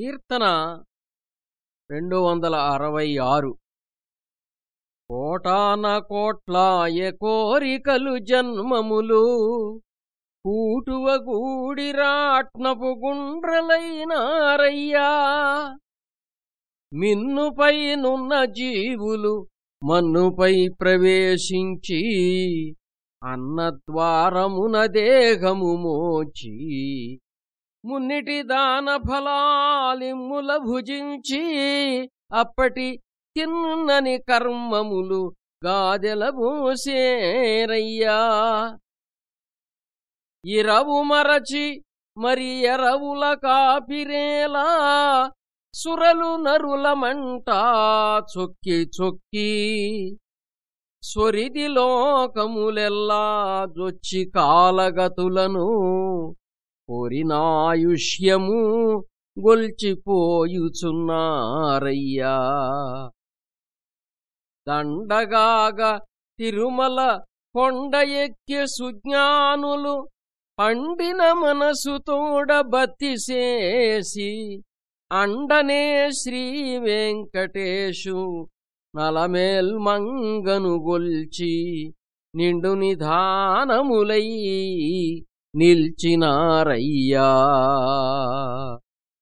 కీర్తన రెండు వందల అరవై ఆరు. కోటాన కోట్లాయ కోరికలు జన్మములు కూటువ గూడిరాట్నపు గుండ్రలైనారయ్యా. మిన్నుపై నున్న జీవులు మన్నుపై ప్రవేశించి అన్నద్వారమున దేహము మోచి మున్నిటి దాన ఫలాలిమ్ముల భుజించి అప్పటి తిన్నని కర్మములు గాదెల భూసేరయ్యా. ఇరవు మరచి మరి ఎరవుల కాపిరేలా సురలు నరులమంట చొక్కి చొక్కి సొరిది లోకములెల్లా జొచ్చి కాలగతులను కోరినాయుష్యము గొల్చిపోయుచున్నారయ్యా. దండగాగ తిరుమల కొండ ఎక్కి సుజ్ఞానులు పండిన మనసుతోడ బతిసేసి అండనే శ్రీ వెంకటేశు నలమేల్మంగను గొల్చి నిండు నిధానములై నిల్చినారయ్యా.